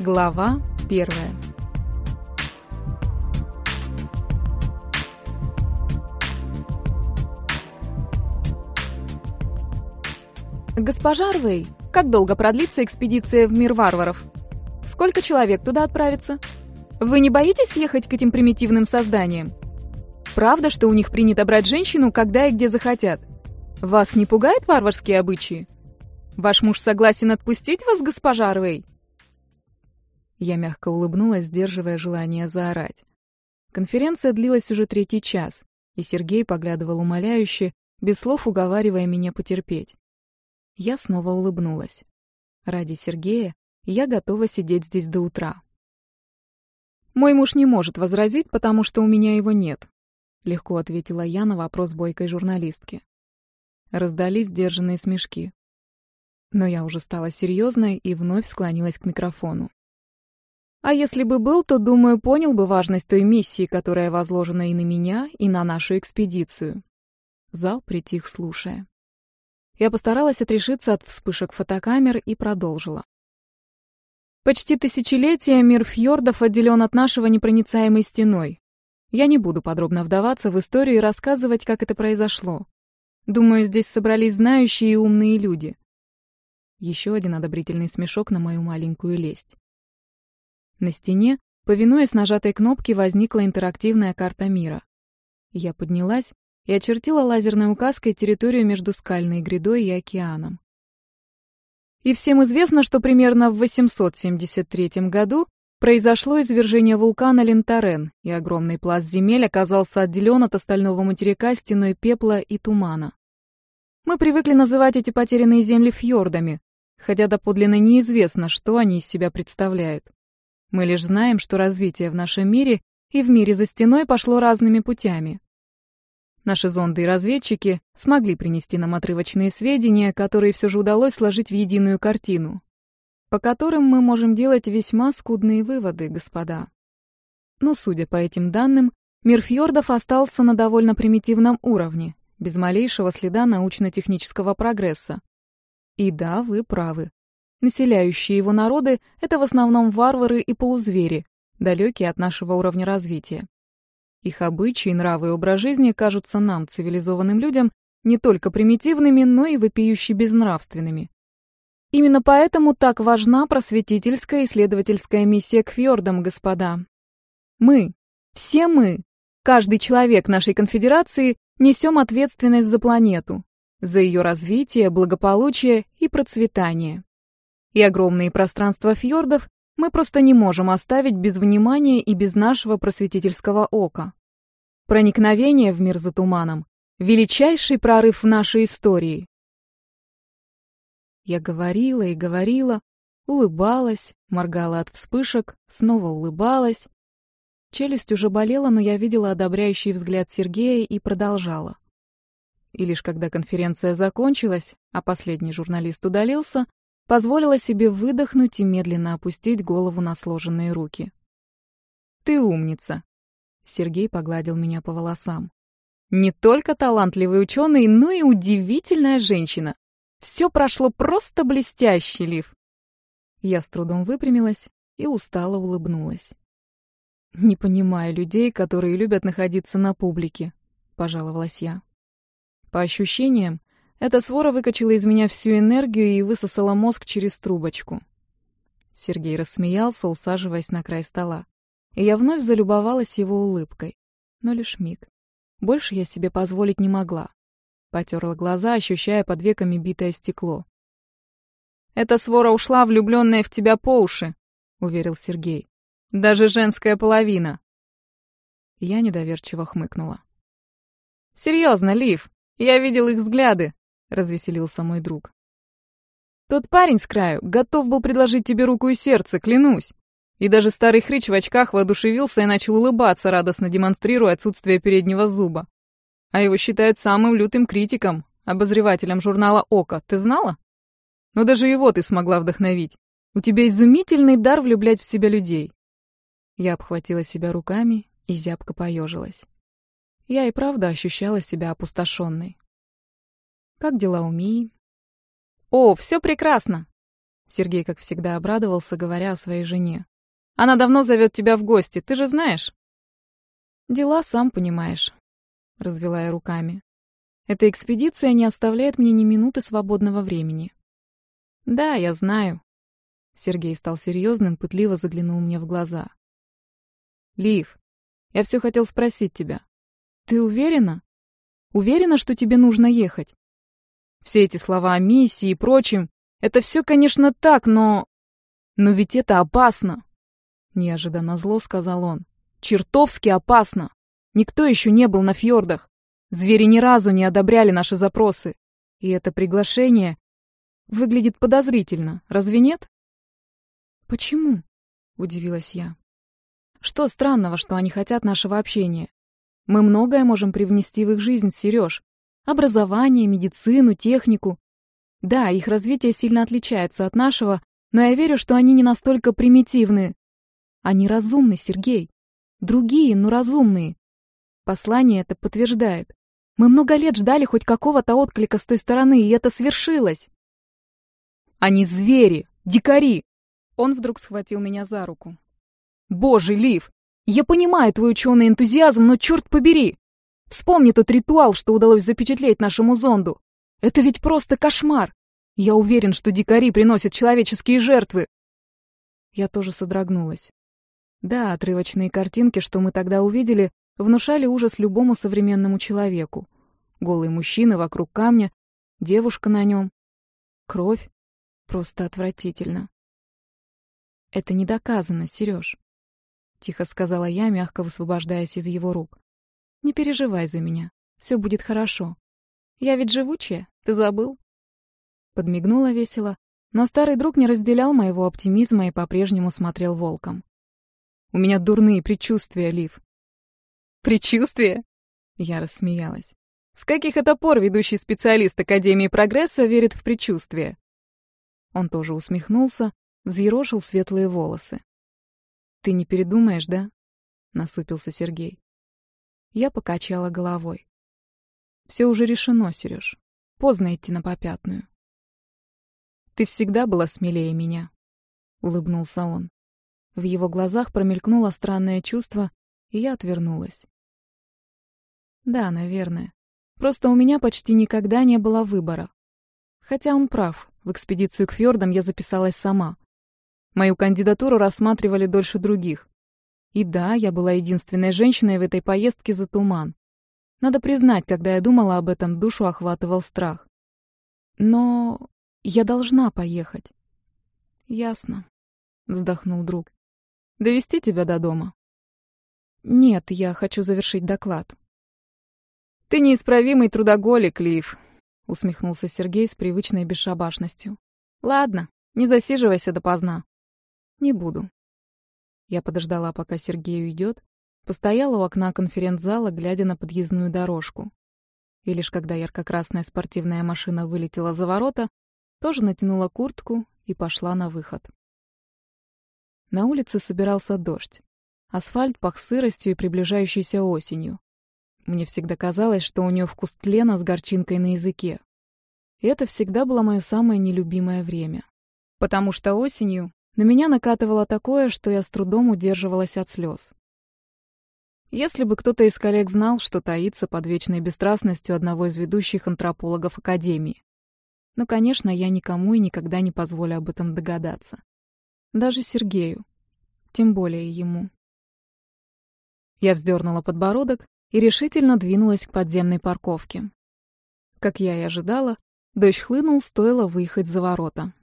Глава первая. Госпожа Рвей, как долго продлится экспедиция в мир варваров? Сколько человек туда отправится? Вы не боитесь ехать к этим примитивным созданиям? Правда, что у них принято брать женщину, когда и где захотят? Вас не пугают варварские обычаи? Ваш муж согласен отпустить вас, госпожа Рвей? Я мягко улыбнулась, сдерживая желание заорать. Конференция длилась уже третий час, и Сергей поглядывал умоляюще, без слов уговаривая меня потерпеть. Я снова улыбнулась. Ради Сергея я готова сидеть здесь до утра. «Мой муж не может возразить, потому что у меня его нет», — легко ответила я на вопрос бойкой журналистки. Раздались сдержанные смешки. Но я уже стала серьезной и вновь склонилась к микрофону. А если бы был, то, думаю, понял бы важность той миссии, которая возложена и на меня, и на нашу экспедицию. Зал притих, слушая. Я постаралась отрешиться от вспышек фотокамер и продолжила. Почти тысячелетие мир фьордов отделен от нашего непроницаемой стеной. Я не буду подробно вдаваться в историю и рассказывать, как это произошло. Думаю, здесь собрались знающие и умные люди. Еще один одобрительный смешок на мою маленькую лесть. На стене, повинуясь нажатой кнопке, возникла интерактивная карта мира. Я поднялась и очертила лазерной указкой территорию между скальной грядой и океаном. И всем известно, что примерно в 873 году произошло извержение вулкана Лентарен, и огромный пласт земель оказался отделен от остального материка стеной пепла и тумана. Мы привыкли называть эти потерянные земли фьордами, хотя доподлинно неизвестно, что они из себя представляют. Мы лишь знаем, что развитие в нашем мире и в мире за стеной пошло разными путями. Наши зонды и разведчики смогли принести нам отрывочные сведения, которые все же удалось сложить в единую картину, по которым мы можем делать весьма скудные выводы, господа. Но, судя по этим данным, мир фьордов остался на довольно примитивном уровне, без малейшего следа научно-технического прогресса. И да, вы правы. Населяющие его народы — это в основном варвары и полузвери, далекие от нашего уровня развития. Их обычаи, нравы и образ жизни кажутся нам, цивилизованным людям, не только примитивными, но и вопиюще безнравственными. Именно поэтому так важна просветительская исследовательская миссия к фьордам, господа. Мы, все мы, каждый человек нашей конфедерации несем ответственность за планету, за ее развитие, благополучие и процветание и огромные пространства фьордов мы просто не можем оставить без внимания и без нашего просветительского ока. Проникновение в мир за туманом — величайший прорыв в нашей истории. Я говорила и говорила, улыбалась, моргала от вспышек, снова улыбалась. Челюсть уже болела, но я видела одобряющий взгляд Сергея и продолжала. И лишь когда конференция закончилась, а последний журналист удалился, позволила себе выдохнуть и медленно опустить голову на сложенные руки. «Ты умница!» Сергей погладил меня по волосам. «Не только талантливый ученый, но и удивительная женщина. Все прошло просто блестяще, Лив!» Я с трудом выпрямилась и устало улыбнулась. «Не понимаю людей, которые любят находиться на публике», — пожаловалась я. По ощущениям, эта свора выкачала из меня всю энергию и высосала мозг через трубочку. Сергей рассмеялся, усаживаясь на край стола. И я вновь залюбовалась его улыбкой. Но лишь миг. Больше я себе позволить не могла. Потерла глаза, ощущая под веками битое стекло. «Эта свора ушла, влюбленная в тебя по уши», — уверил Сергей. «Даже женская половина». Я недоверчиво хмыкнула. «Серьезно, Лив, я видел их взгляды. — развеселился мой друг. «Тот парень с краю готов был предложить тебе руку и сердце, клянусь. И даже старый хрыч в очках воодушевился и начал улыбаться, радостно демонстрируя отсутствие переднего зуба. А его считают самым лютым критиком, обозревателем журнала «Око». Ты знала? Но даже его ты смогла вдохновить. У тебя изумительный дар влюблять в себя людей». Я обхватила себя руками и зябко поежилась. Я и правда ощущала себя опустошенной. Как дела у Мии? О, все прекрасно. Сергей, как всегда, обрадовался, говоря о своей жене. «Она давно зовет тебя в гости, ты же знаешь?» «Дела, сам понимаешь», — развела я руками. «Эта экспедиция не оставляет мне ни минуты свободного времени». «Да, я знаю». Сергей стал серьезным, пытливо заглянул мне в глаза. «Лив, я все хотел спросить тебя. Ты уверена? Уверена, что тебе нужно ехать? Все эти слова о миссии и прочем, это все, конечно, так, но... Но ведь это опасно!» Неожиданно зло сказал он. «Чертовски опасно! Никто еще не был на фьордах. Звери ни разу не одобряли наши запросы. И это приглашение выглядит подозрительно, разве нет?» «Почему?» — удивилась я. «Что странного, что они хотят нашего общения? Мы многое можем привнести в их жизнь, Сереж. Образование, медицину, технику. Да, их развитие сильно отличается от нашего, но я верю, что они не настолько примитивны. Они разумны, Сергей. Другие, но разумные. Послание это подтверждает. Мы много лет ждали хоть какого-то отклика с той стороны, и это свершилось. Они звери, дикари. Он вдруг схватил меня за руку. Боже, Лив, я понимаю твой ученый энтузиазм, но черт побери! Вспомни тот ритуал, что удалось запечатлеть нашему зонду. Это ведь просто кошмар. Я уверен, что дикари приносят человеческие жертвы. Я тоже содрогнулась. Да, отрывочные картинки, что мы тогда увидели, внушали ужас любому современному человеку. Голые мужчины вокруг камня, девушка на нем. Кровь. Просто отвратительно. Это не доказано, Сереж. Тихо сказала я, мягко высвобождаясь из его рук. Не переживай за меня. Все будет хорошо. Я ведь живучая, ты забыл?» Подмигнула весело, но старый друг не разделял моего оптимизма и по-прежнему смотрел волком. «У меня дурные предчувствия, Лив». «Предчувствия?» Я рассмеялась. «С каких это пор ведущий специалист Академии Прогресса верит в предчувствия?» Он тоже усмехнулся, взъерошил светлые волосы. «Ты не передумаешь, да?» — насупился Сергей. Я покачала головой. Все уже решено, Сереж. Поздно идти на попятную. Ты всегда была смелее меня, улыбнулся он. В его глазах промелькнуло странное чувство, и я отвернулась. Да, наверное. Просто у меня почти никогда не было выбора. Хотя он прав, в экспедицию к фьордам я записалась сама. Мою кандидатуру рассматривали дольше других. И да, я была единственной женщиной в этой поездке за туман. Надо признать, когда я думала об этом, душу охватывал страх. Но я должна поехать. Ясно, вздохнул друг. Довести тебя до дома? Нет, я хочу завершить доклад. Ты неисправимый трудоголик, Лив, усмехнулся Сергей с привычной бесшабашностью. Ладно, не засиживайся допоздна. Не буду. Я подождала, пока Сергей уйдет, Постояла у окна конференц-зала, глядя на подъездную дорожку. И лишь когда ярко-красная спортивная машина вылетела за ворота, тоже натянула куртку и пошла на выход. На улице собирался дождь. Асфальт пах сыростью и приближающейся осенью. Мне всегда казалось, что у нее вкус тлена с горчинкой на языке. И это всегда было мое самое нелюбимое время. Потому что осенью на меня накатывало такое, что я с трудом удерживалась от слез. Если бы кто-то из коллег знал, что таится под вечной бесстрастностью одного из ведущих антропологов Академии. Но, конечно, я никому и никогда не позволю об этом догадаться. Даже Сергею. Тем более ему. Я вздернула подбородок и решительно двинулась к подземной парковке. Как я и ожидала, дождь хлынул, стоило выехать за ворота.